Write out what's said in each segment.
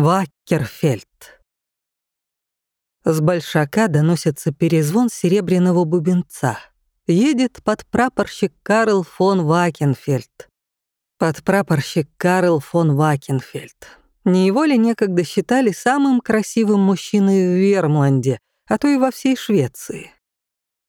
Ваккерфельд. С большака доносится перезвон серебряного бубенца. Едет подпрапорщик Карл фон Вакенфельд. Подпрапорщик Карл фон Вакенфельд. Не его ли некогда считали самым красивым мужчиной в Вермланде, а то и во всей Швеции?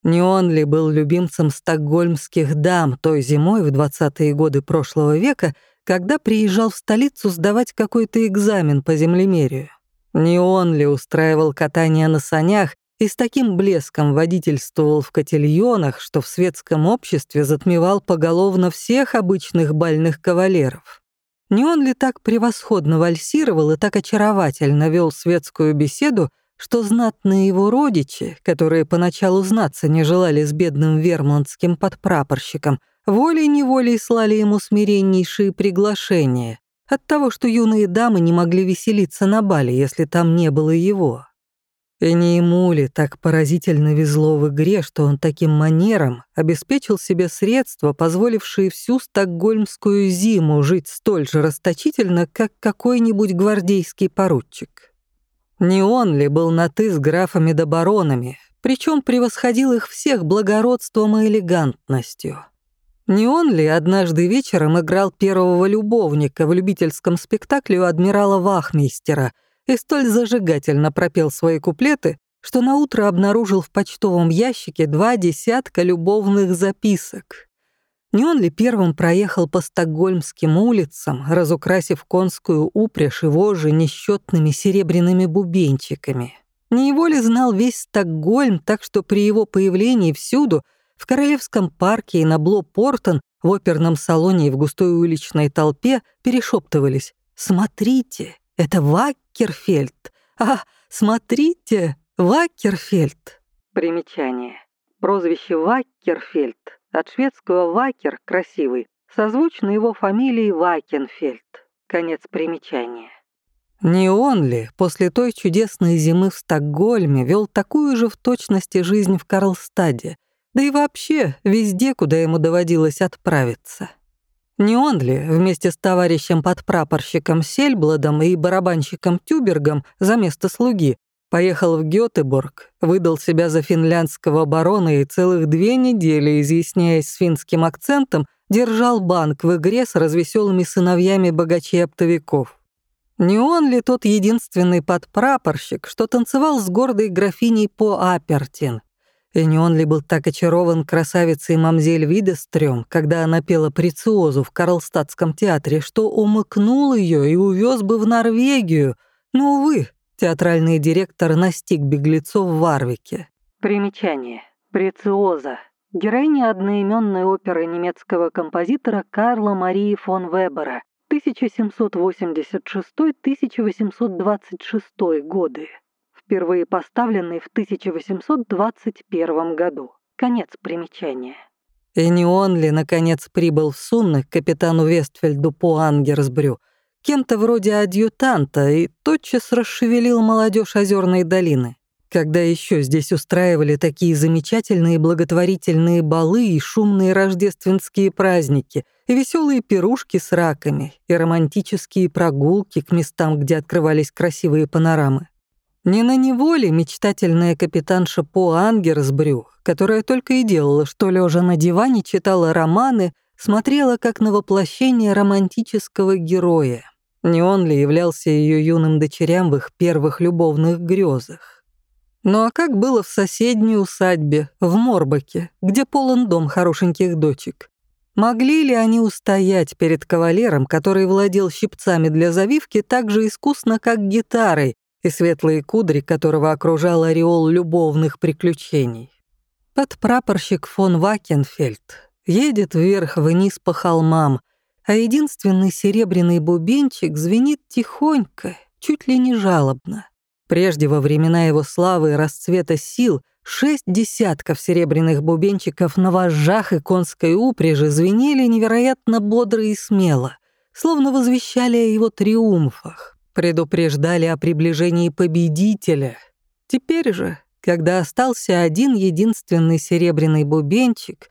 Не он ли был любимцем стокгольмских дам той зимой в 20-е годы прошлого века, когда приезжал в столицу сдавать какой-то экзамен по землемерию. Не он ли устраивал катание на санях и с таким блеском водительствовал в котельонах, что в светском обществе затмевал поголовно всех обычных бальных кавалеров? Не он ли так превосходно вальсировал и так очаровательно вел светскую беседу, что знатные его родичи, которые поначалу знаться не желали с бедным вермландским подпрапорщиком, волей-неволей слали ему смиреннейшие приглашения от того, что юные дамы не могли веселиться на бале, если там не было его. И не ему ли так поразительно везло в игре, что он таким манером обеспечил себе средства, позволившие всю стокгольмскую зиму жить столь же расточительно, как какой-нибудь гвардейский поручик? Не он ли был на «ты» с графами да баронами, причем превосходил их всех благородством и элегантностью? Не он ли однажды вечером играл первого любовника в любительском спектакле у адмирала Вахмейстера и столь зажигательно пропел свои куплеты, что наутро обнаружил в почтовом ящике два десятка любовных записок? Не он ли первым проехал по стокгольмским улицам, разукрасив конскую упряжь его же несчетными серебряными бубенчиками? Не его ли знал весь Стокгольм, так что при его появлении всюду — в Королевском парке и на Бло-Портон, в оперном салоне и в густой уличной толпе перешептывались «Смотрите, это Ваккерфельд! А, смотрите, Ваккерфельд!» Примечание. Прозвище Ваккерфельд от шведского «вакер» — красивый, созвучно его фамилии Вакенфельд. Конец примечания. Не он ли после той чудесной зимы в Стокгольме вел такую же в точности жизнь в Карлстаде, да и вообще везде, куда ему доводилось отправиться. Не он ли вместе с товарищем подпрапорщиком Сельбладом и барабанщиком Тюбергом за место слуги поехал в Гётеборг, выдал себя за финляндского барона и целых две недели, изъясняясь с финским акцентом, держал банк в игре с развеселыми сыновьями богачей-оптовиков. Не он ли тот единственный подпрапорщик, что танцевал с гордой графиней по Апертин, и не он ли был так очарован красавицей мамзель Видестрём, когда она пела прециозу в Карлстадтском театре, что умыкнул ее и увез бы в Норвегию, но, увы, театральный директор настиг беглецов в Варвике. Примечание. Прециоза. Героиня одноименной оперы немецкого композитора Карла Марии фон Вебера 1786-1826 годы впервые поставленный в 1821 году. Конец примечания. И не он ли, наконец, прибыл в Сунны к капитану Вестфельду по Ангерсбрю, кем-то вроде адъютанта, и тотчас расшевелил молодежь Озерной долины? Когда еще здесь устраивали такие замечательные благотворительные балы и шумные рождественские праздники, и веселые пирушки с раками, и романтические прогулки к местам, где открывались красивые панорамы. Не на него ли мечтательная капитанша По Ангерсбрю, которая только и делала, что лежа на диване читала романы, смотрела как на воплощение романтического героя? Не он ли являлся ее юным дочерям в их первых любовных грезах? Ну а как было в соседней усадьбе, в Морбаке, где полон дом хорошеньких дочек? Могли ли они устоять перед кавалером, который владел щипцами для завивки так же искусно, как гитарой, и светлые кудри которого окружал ореол любовных приключений. Подпрапорщик фон Вакенфельд едет вверх-вниз по холмам, а единственный серебряный бубенчик звенит тихонько, чуть ли не жалобно. Прежде во времена его славы и расцвета сил шесть десятков серебряных бубенчиков на вожжах и конской упряжи звенели невероятно бодро и смело, словно возвещали о его триумфах предупреждали о приближении победителя. Теперь же, когда остался один единственный серебряный бубенчик,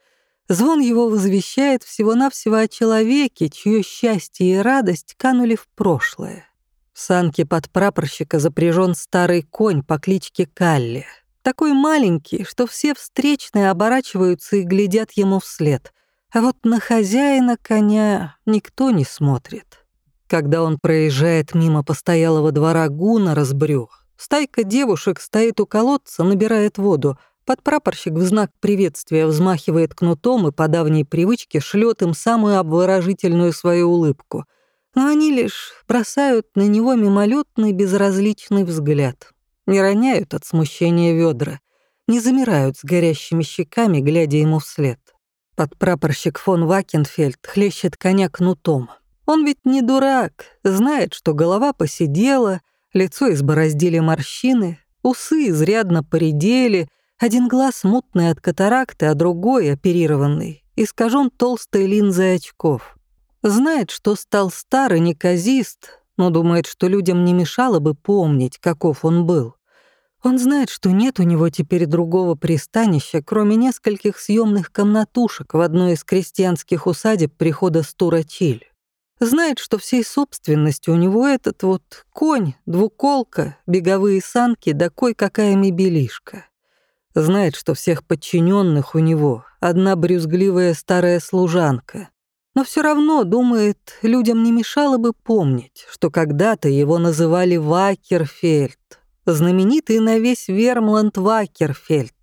звон его возвещает всего-навсего о человеке, чье счастье и радость канули в прошлое. В санке подпрапорщика запряжен старый конь по кличке Калли. Такой маленький, что все встречные оборачиваются и глядят ему вслед. А вот на хозяина коня никто не смотрит. Когда он проезжает мимо постоялого двора Гуна разбрюх, стайка девушек стоит у колодца, набирает воду. Подпрапорщик в знак приветствия взмахивает кнутом и по давней привычке шлет им самую обворожительную свою улыбку. Но они лишь бросают на него мимолетный безразличный взгляд. Не роняют от смущения ведра, не замирают с горящими щеками, глядя ему вслед. Подпрапорщик фон Вакенфельд хлещет коня кнутом. Он ведь не дурак, знает, что голова посидела, лицо избороздили морщины, усы изрядно поредели, один глаз мутный от катаракты, а другой, оперированный, искажен толстой линзой очков. Знает, что стал старый неказист, но думает, что людям не мешало бы помнить, каков он был. Он знает, что нет у него теперь другого пристанища, кроме нескольких съемных комнатушек в одной из крестьянских усадеб прихода Стура-Чиль. Знает, что всей собственностью у него этот вот конь, двуколка, беговые санки да кой-какая мебелишка. Знает, что всех подчиненных у него одна брюзгливая старая служанка. Но все равно, думает, людям не мешало бы помнить, что когда-то его называли Вакерфельд, знаменитый на весь Вермланд Вакерфельд.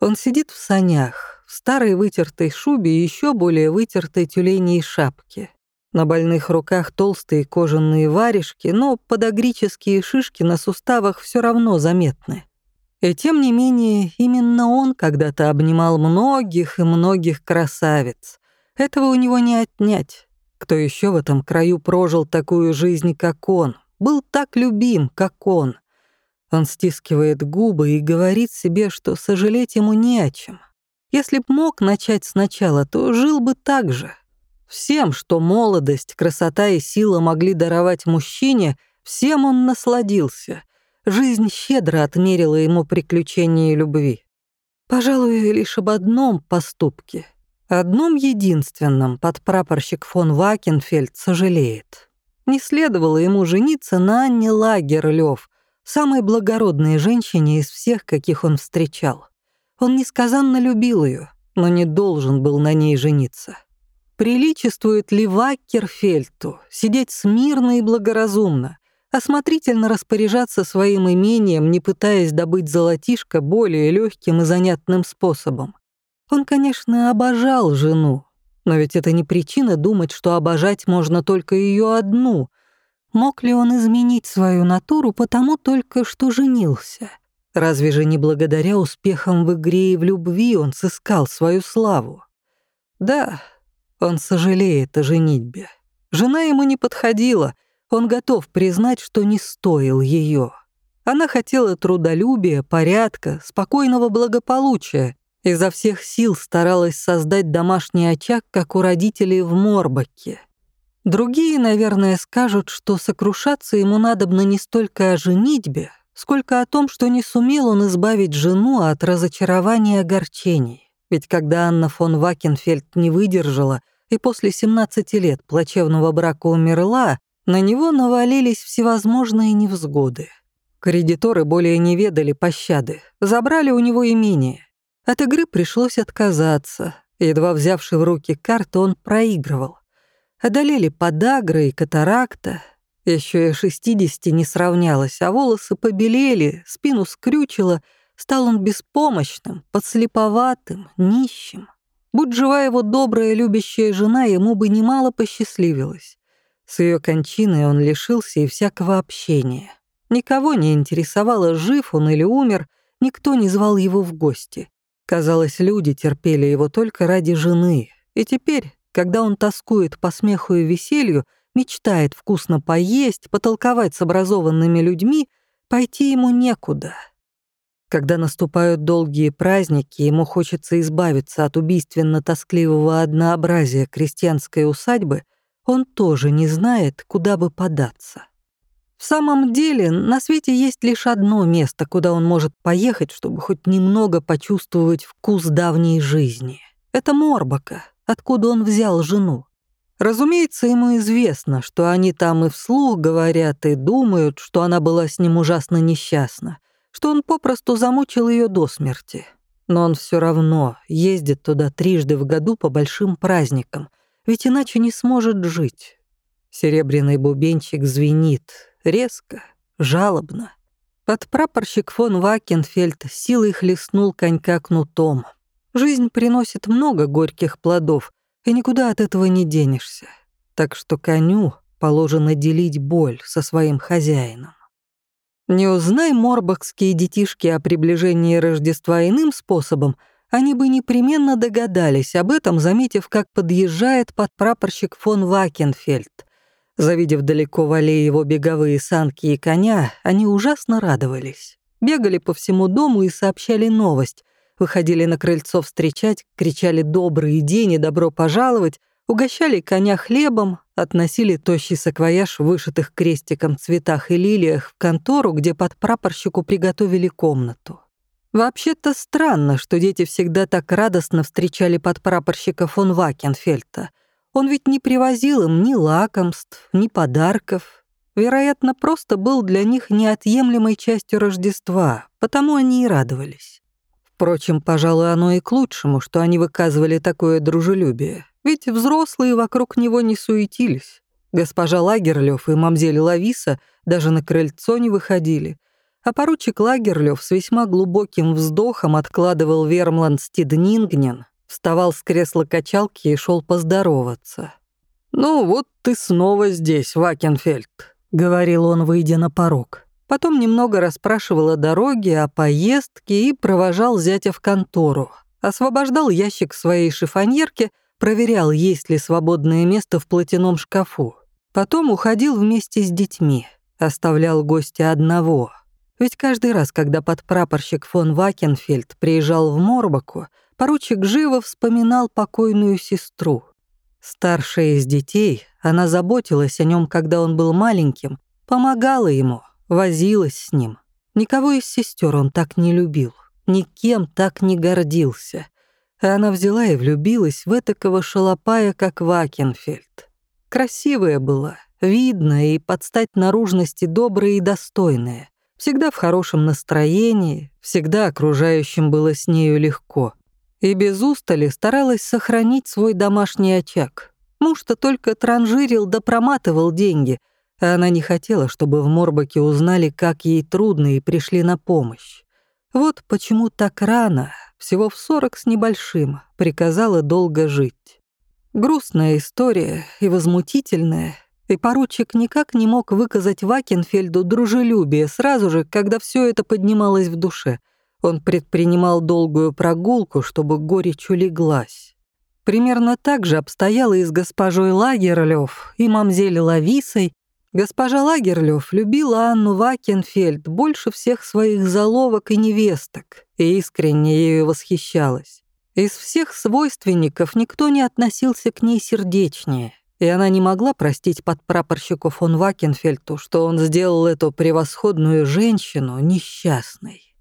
Он сидит в санях, в старой вытертой шубе и еще более вытертой тюленей шапке. На больных руках толстые кожаные варежки, но подогрические шишки на суставах все равно заметны. И тем не менее, именно он когда-то обнимал многих и многих красавиц. Этого у него не отнять. Кто еще в этом краю прожил такую жизнь, как он? Был так любим, как он. Он стискивает губы и говорит себе, что сожалеть ему не о чем. Если б мог начать сначала, то жил бы так же — Всем, что молодость, красота и сила могли даровать мужчине, всем он насладился. Жизнь щедро отмерила ему приключения и любви. Пожалуй, лишь об одном поступке, одном единственном подпрапорщик фон Вакенфельд сожалеет. Не следовало ему жениться на Анне Лагерлёв, самой благородной женщине из всех, каких он встречал. Он несказанно любил ее, но не должен был на ней жениться. Приличествует ли Ваккерфельту сидеть смирно и благоразумно, осмотрительно распоряжаться своим имением, не пытаясь добыть золотишко более легким и занятным способом? Он, конечно, обожал жену, но ведь это не причина думать, что обожать можно только ее одну. Мог ли он изменить свою натуру потому только, что женился? Разве же не благодаря успехам в игре и в любви он сыскал свою славу? Да, он сожалеет о женитьбе. Жена ему не подходила, он готов признать, что не стоил ее. Она хотела трудолюбия, порядка, спокойного благополучия, изо всех сил старалась создать домашний очаг, как у родителей в Морбаке. Другие, наверное, скажут, что сокрушаться ему надобно не столько о женитьбе, сколько о том, что не сумел он избавить жену от разочарования и огорчений. Ведь когда Анна фон Вакенфельд не выдержала и после 17 лет плачевного брака умерла, на него навалились всевозможные невзгоды. Кредиторы более не ведали пощады, забрали у него имение. От игры пришлось отказаться. Едва взявший в руки карты, он проигрывал. Одолели подагры и катаракта. Еще и 60 не сравнялось, а волосы побелели, спину скрючило — Стал он беспомощным, подслеповатым, нищим. Будь жива его добрая, любящая жена, ему бы немало посчастливилось. С ее кончиной он лишился и всякого общения. Никого не интересовало, жив он или умер, никто не звал его в гости. Казалось, люди терпели его только ради жены. И теперь, когда он тоскует по смеху и веселью, мечтает вкусно поесть, потолковать с образованными людьми, пойти ему некуда — когда наступают долгие праздники, ему хочется избавиться от убийственно-тоскливого однообразия крестьянской усадьбы, он тоже не знает, куда бы податься. В самом деле, на свете есть лишь одно место, куда он может поехать, чтобы хоть немного почувствовать вкус давней жизни. Это Морбака, откуда он взял жену. Разумеется, ему известно, что они там и вслух говорят и думают, что она была с ним ужасно несчастна, что он попросту замучил ее до смерти. Но он все равно ездит туда трижды в году по большим праздникам, ведь иначе не сможет жить. Серебряный бубенчик звенит, резко, жалобно. Подпрапорщик фон Вакенфельд силой хлестнул конька кнутом. Жизнь приносит много горьких плодов, и никуда от этого не денешься. Так что коню положено делить боль со своим хозяином. Не узнай морбахские детишки о приближении Рождества иным способом, они бы непременно догадались об этом, заметив, как подъезжает подпрапорщик фон Вакенфельд. Завидев далеко в аллее его беговые санки и коня, они ужасно радовались. Бегали по всему дому и сообщали новость. Выходили на крыльцо встречать, кричали «добрый день» и «добро пожаловать», угощали коня хлебом, относили тощий саквояж в вышитых крестиком цветах и лилиях в контору, где под прапорщику приготовили комнату. Вообще-то странно, что дети всегда так радостно встречали подпрапорщика фон Вакенфельта. Он ведь не привозил им ни лакомств, ни подарков. Вероятно, просто был для них неотъемлемой частью Рождества, потому они и радовались. Впрочем, пожалуй, оно и к лучшему, что они выказывали такое дружелюбие. Ведь взрослые вокруг него не суетились. Госпожа Лагерлёв и мамзель Лависа даже на крыльцо не выходили. А поручик Лагерлёв с весьма глубоким вздохом откладывал Вермланд Стиднингнен, вставал с кресла качалки и шел поздороваться. «Ну вот ты снова здесь, Вакенфельд», — говорил он, выйдя на порог. Потом немного расспрашивал о дороге, о поездке и провожал зятя в контору. Освобождал ящик своей шифоньерки — проверял, есть ли свободное место в платяном шкафу. Потом уходил вместе с детьми, оставлял гостя одного. Ведь каждый раз, когда подпрапорщик фон Вакенфельд приезжал в Морбаку, поручик живо вспоминал покойную сестру. Старшая из детей, она заботилась о нем, когда он был маленьким, помогала ему, возилась с ним. Никого из сестер он так не любил, никем так не гордился. А она взяла и влюбилась в этакого шалопая, как Вакенфельд. Красивая была, видная и под стать наружности добрая и достойная. Всегда в хорошем настроении, всегда окружающим было с нею легко. И без устали старалась сохранить свой домашний очаг. Муж-то только транжирил да проматывал деньги, а она не хотела, чтобы в Морбаке узнали, как ей трудно и пришли на помощь. Вот почему так рано, всего в сорок с небольшим, приказала долго жить. Грустная история и возмутительная, и поручик никак не мог выказать Вакенфельду дружелюбие сразу же, когда все это поднималось в душе. Он предпринимал долгую прогулку, чтобы горечь улеглась. Примерно так же обстояло и с госпожой Лагерлёв, и мамзель Лависой, Госпожа Лагерлёв любила Анну Вакенфельд больше всех своих заловок и невесток и искренне ею восхищалась. Из всех свойственников никто не относился к ней сердечнее, и она не могла простить подпрапорщику фон Вакенфельту, что он сделал эту превосходную женщину несчастной.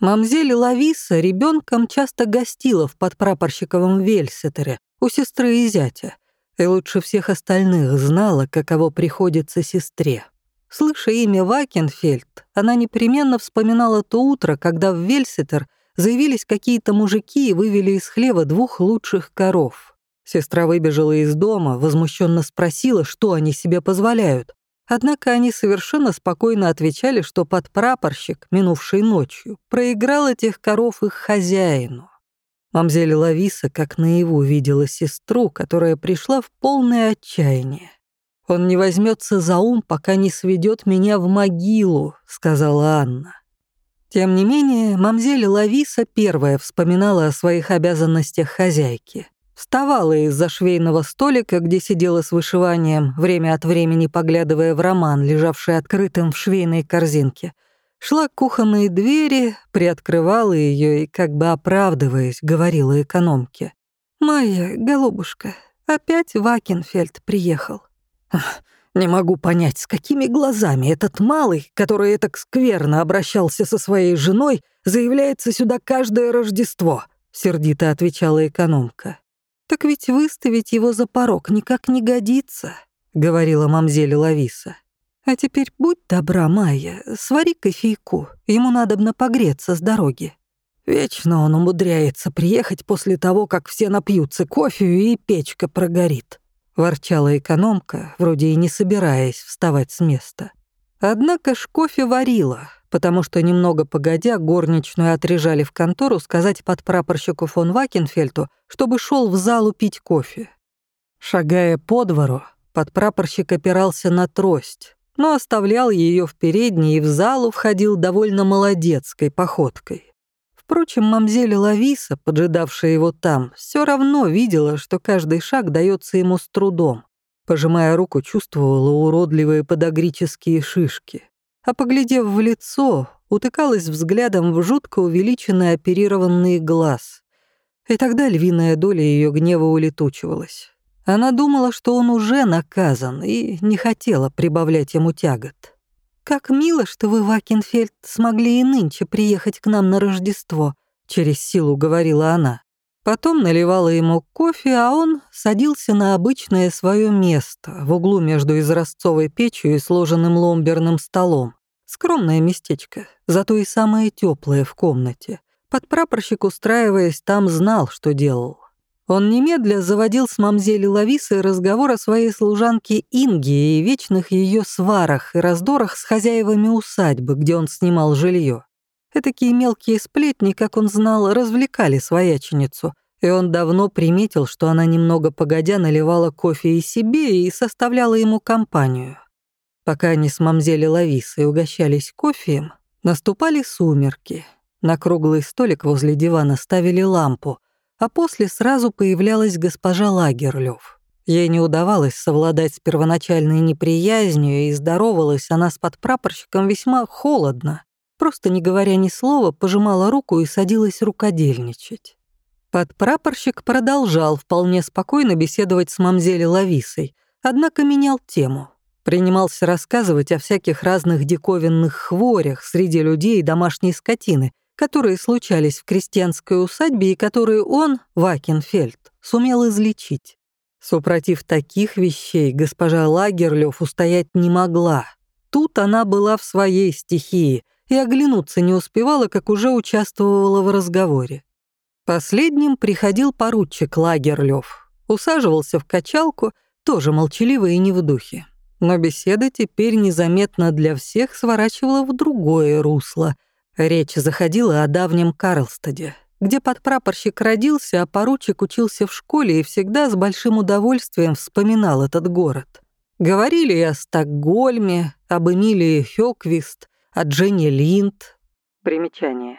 Мамзель Лависа ребенком часто гостила в подпрапорщиковом Вельсетере у сестры и зятя — и лучше всех остальных знала, каково приходится сестре. Слыша имя Вакенфельд, она непременно вспоминала то утро, когда в Вельситер заявились какие-то мужики и вывели из хлева двух лучших коров. Сестра выбежала из дома, возмущенно спросила, что они себе позволяют. Однако они совершенно спокойно отвечали, что подпрапорщик, минувшей ночью, проиграл этих коров их хозяину. Мамзель Лависа как наяву видела сестру, которая пришла в полное отчаяние. «Он не возьмется за ум, пока не сведет меня в могилу», — сказала Анна. Тем не менее, мамзель Лависа первая вспоминала о своих обязанностях хозяйки. Вставала из-за швейного столика, где сидела с вышиванием, время от времени поглядывая в роман, лежавший открытым в швейной корзинке — Шла к кухонной двери, приоткрывала ее и, как бы оправдываясь, говорила экономке. «Моя голубушка, опять Вакенфельд приехал». «Не могу понять, с какими глазами этот малый, который так скверно обращался со своей женой, заявляется сюда каждое Рождество», — сердито отвечала экономка. «Так ведь выставить его за порог никак не годится», — говорила мамзель Лависа. «А теперь будь добра, Майя, свари кофейку, ему надобно погреться с дороги». Вечно он умудряется приехать после того, как все напьются кофе и печка прогорит. Ворчала экономка, вроде и не собираясь вставать с места. Однако ж кофе варила, потому что немного погодя горничную отрежали в контору сказать подпрапорщику фон Вакенфельту, чтобы шел в залу пить кофе. Шагая по двору, подпрапорщик опирался на трость, но оставлял ее в передней и в залу входил довольно молодецкой походкой. Впрочем, мамзель Лависа, поджидавшая его там, все равно видела, что каждый шаг дается ему с трудом. Пожимая руку, чувствовала уродливые подогрические шишки. А поглядев в лицо, утыкалась взглядом в жутко увеличенный оперированный глаз. И тогда львиная доля ее гнева улетучивалась. Она думала, что он уже наказан, и не хотела прибавлять ему тягот. «Как мило, что вы, Вакенфельд, смогли и нынче приехать к нам на Рождество», — через силу говорила она. Потом наливала ему кофе, а он садился на обычное свое место в углу между изразцовой печью и сложенным ломберным столом. Скромное местечко, зато и самое теплое в комнате. Подпрапорщик, устраиваясь там, знал, что делал. Он немедля заводил с мамзели Лависой разговор о своей служанке Инге и вечных ее сварах и раздорах с хозяевами усадьбы, где он снимал жилье. Этакие мелкие сплетни, как он знал, развлекали свояченицу, и он давно приметил, что она немного погодя наливала кофе и себе и составляла ему компанию. Пока они с мамзели Лависой угощались кофеем, наступали сумерки. На круглый столик возле дивана ставили лампу — а после сразу появлялась госпожа Лагерлёв. Ей не удавалось совладать с первоначальной неприязнью, и здоровалась она с подпрапорщиком весьма холодно. Просто не говоря ни слова, пожимала руку и садилась рукодельничать. Подпрапорщик продолжал вполне спокойно беседовать с мамзели Лависой, однако менял тему. Принимался рассказывать о всяких разных диковинных хворях среди людей и домашней скотины, которые случались в крестьянской усадьбе и которые он, Вакенфельд, сумел излечить. Супротив таких вещей госпожа Лагерлёв устоять не могла. Тут она была в своей стихии и оглянуться не успевала, как уже участвовала в разговоре. Последним приходил поручик Лагерлёв. Усаживался в качалку, тоже молчаливо и не в духе. Но беседа теперь незаметно для всех сворачивала в другое русло — Речь заходила о давнем Карлстаде, где подпрапорщик родился, а поручик учился в школе и всегда с большим удовольствием вспоминал этот город. Говорили и о Стокгольме, об Эмилии Хёквист, о Дженни Линд. Примечание.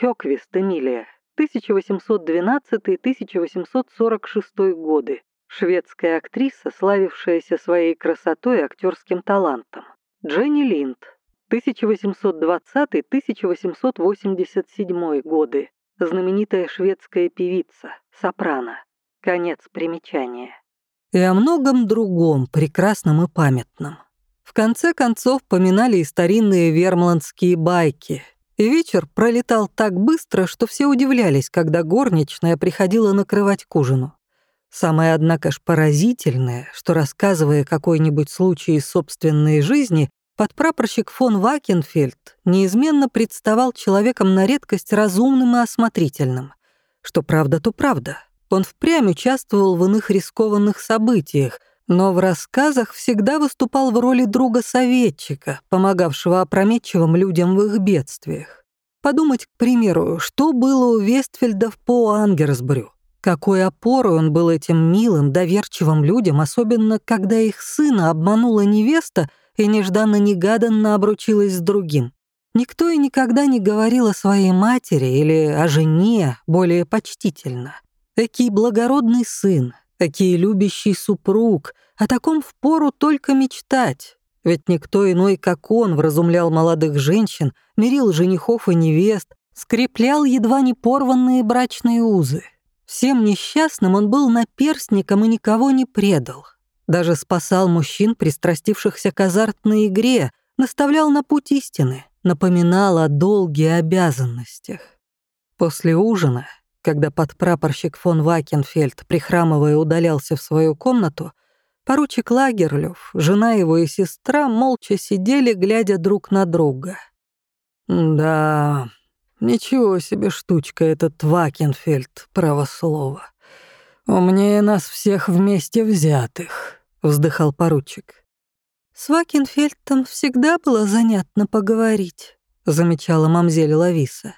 Хёквист Эмилия, 1812-1846 годы. Шведская актриса, славившаяся своей красотой и актерским талантом. Дженни Линд, 1820-1887 годы. Знаменитая шведская певица, сопрано. Конец примечания. И о многом другом, прекрасном и памятном. В конце концов поминали и старинные вермландские байки. И вечер пролетал так быстро, что все удивлялись, когда горничная приходила накрывать к ужину. Самое, однако ж, поразительное, что, рассказывая какой-нибудь случай из собственной жизни, Подпрапорщик фон Вакенфельд неизменно представал человеком на редкость разумным и осмотрительным. Что правда, то правда. Он впрямь участвовал в иных рискованных событиях, но в рассказах всегда выступал в роли друга-советчика, помогавшего опрометчивым людям в их бедствиях. Подумать, к примеру, что было у Вестфельдов по Ангерсбрю. Какой опорой он был этим милым, доверчивым людям, особенно когда их сына обманула невеста — и нежданно-негаданно обручилась с другим. Никто и никогда не говорил о своей матери или о жене более почтительно. Экий благородный сын, экий любящий супруг, о таком впору только мечтать. Ведь никто иной, как он, вразумлял молодых женщин, мирил женихов и невест, скреплял едва не порванные брачные узы. Всем несчастным он был наперстником и никого не предал. Даже спасал мужчин, пристрастившихся к азартной игре, наставлял на путь истины, напоминал о долге и обязанностях. После ужина, когда подпрапорщик фон Вакенфельд, прихрамывая, удалялся в свою комнату, поручик Лагерлёв, жена его и сестра молча сидели, глядя друг на друга. «Да, ничего себе штучка этот Вакенфельд, право слово. Умнее нас всех вместе взятых», — вздыхал поручик. «С Вакенфельдом всегда было занятно поговорить», — замечала мамзель Лависа.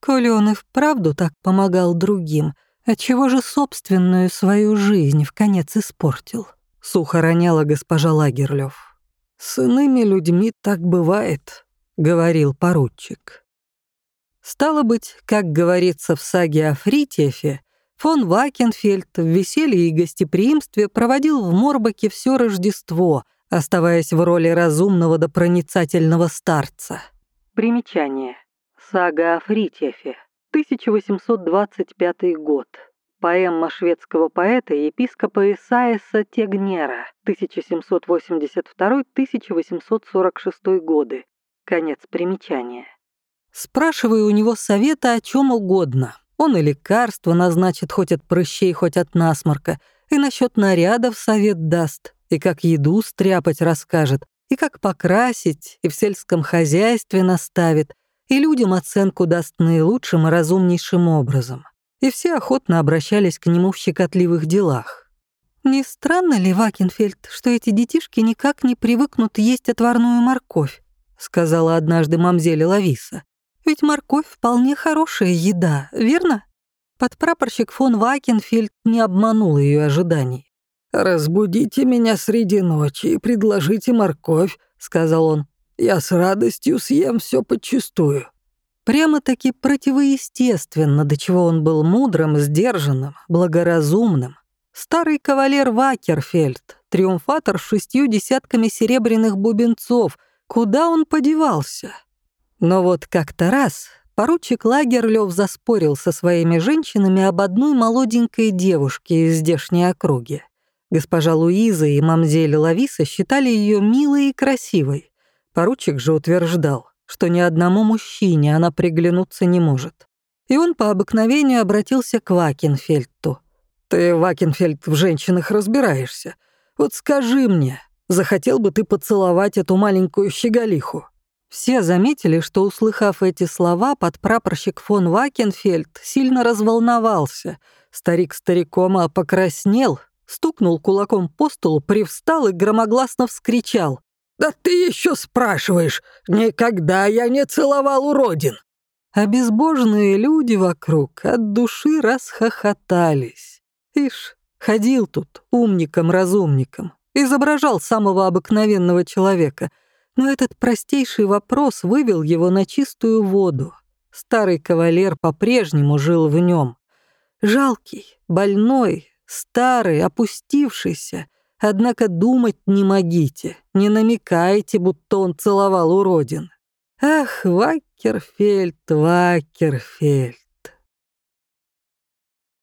Коли он и вправду так помогал другим, отчего же собственную свою жизнь в конец испортил? Сухо роняла госпожа Лагерлёв. «С иными людьми так бывает», — говорил поручик. Стало быть, как говорится в саге о Фритьефе, фон Вакенфельд в веселье и гостеприимстве проводил в Морбаке все Рождество, оставаясь в роли разумного да проницательного старца. Примечание. Сага о Фритьефе, 1825 год. Поэма шведского поэта и епископа Исаиса Тегнера, 1782-1846 годы. Конец примечания. Спрашиваю у него совета о чем угодно. Он и лекарство назначит хоть от прыщей, хоть от насморка, и насчет нарядов совет даст, и как еду стряпать расскажет, и как покрасить, и в сельском хозяйстве наставит, и людям оценку даст наилучшим и разумнейшим образом. И все охотно обращались к нему в щекотливых делах. «Не странно ли, Вакенфельд, что эти детишки никак не привыкнут есть отварную морковь?» сказала однажды мамзеле Лависа. «Ведь морковь вполне хорошая еда, верно?» Подпрапорщик фон Вакенфельд не обманул ее ожиданий. «Разбудите меня среди ночи и предложите морковь», — сказал он. Я с радостью съем все подчистую». Прямо-таки противоестественно, до чего он был мудрым, сдержанным, благоразумным. Старый кавалер Вакерфельд, триумфатор с шестью десятками серебряных бубенцов, куда он подевался? Но вот как-то раз поручик Лагерлёв заспорил со своими женщинами об одной молоденькой девушке из здешней округи. Госпожа Луиза и мамзель Лависа считали ее милой и красивой. Поручик же утверждал, что ни одному мужчине она приглянуться не может. И он по обыкновению обратился к Вакенфельдту. «Ты, Вакенфельд, в женщинах разбираешься. Вот скажи мне, захотел бы ты поцеловать эту маленькую щеголиху?» Все заметили, что, услыхав эти слова, подпрапорщик фон Вакенфельд сильно разволновался. Старик стариком а покраснел, стукнул кулаком по столу, привстал и громогласно вскричал. «Да ты еще спрашиваешь! Никогда я не целовал уродин!» Безбожные люди вокруг от души расхохотались. Ишь, ходил тут умником-разумником, изображал самого обыкновенного человека, но этот простейший вопрос вывел его на чистую воду. Старый кавалер по-прежнему жил в нем. Жалкий, больной, старый, опустившийся — Однако думать не могите, не намекайте, будто он целовал уродин. Ах, Вакерфельд, Вакерфельд.